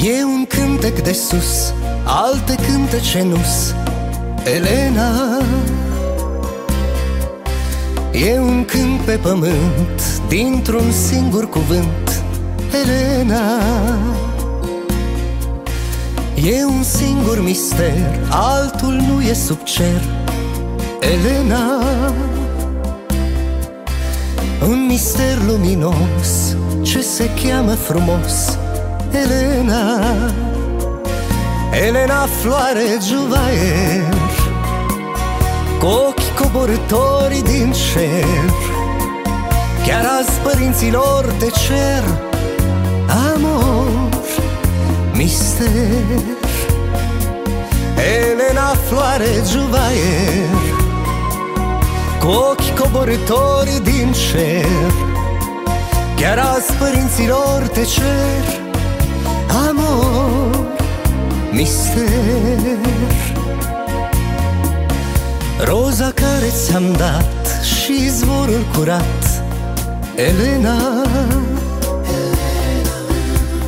E un cântec de sus, alte cântece nus Elena E un cânt pe pământ, dintr-un singur cuvânt. Elena E un singur mister, altul nu e sub cer. Elena Un mister luminos, ce se cheamă frumos Elena Elena floare juvaier Cu ochi coborători din cer. Chiar azi părinților te cer Amor, mister. Elena floare juvaier Cu ochi coborători din cer. Chiar azi părinților te cer amor, mister. Roza care ți-am dat și zvorul curat Elena.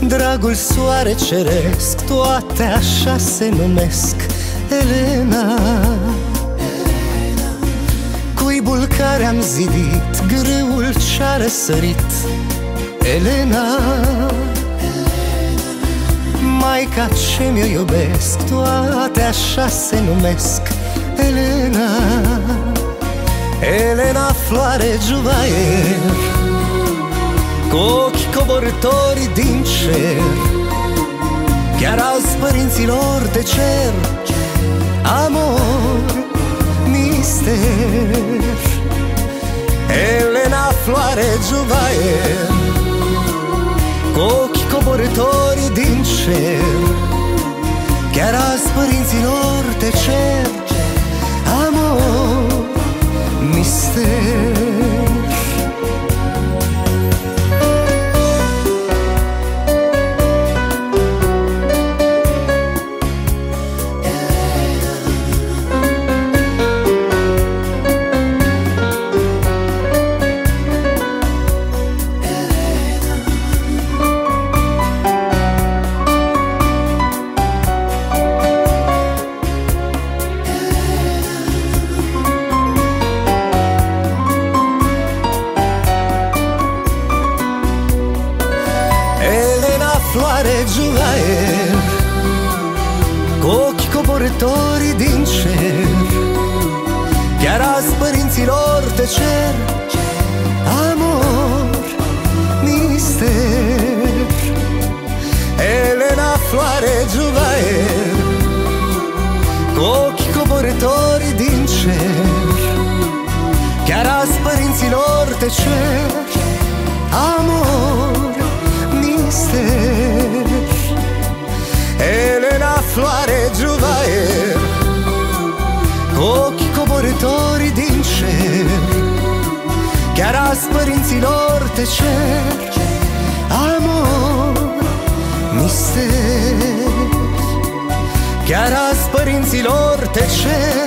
Dragul soare ceresc, toate așa se numesc Elena. Cuibul care am zidit, grâul ce-a răsărit Elena Maica ce mi-o iubesc Toate așa se numesc. Elena Elena floare juvaier Cu ochi coborători din cer Chiar azi părinților te cer. Amor, mister. Elena floare juvaier Cu ochi coborători din cer. Chiar azi părinților te floare giuvaie Cu ochi coborători din cer. Chiar azi părinților te cer Amor, mister. Elena floare giuvaie Cu ochi coborători din cer. Chiar azi părinților te cer las părinților te cer. Amor, mister Chiar azi părinților te cer.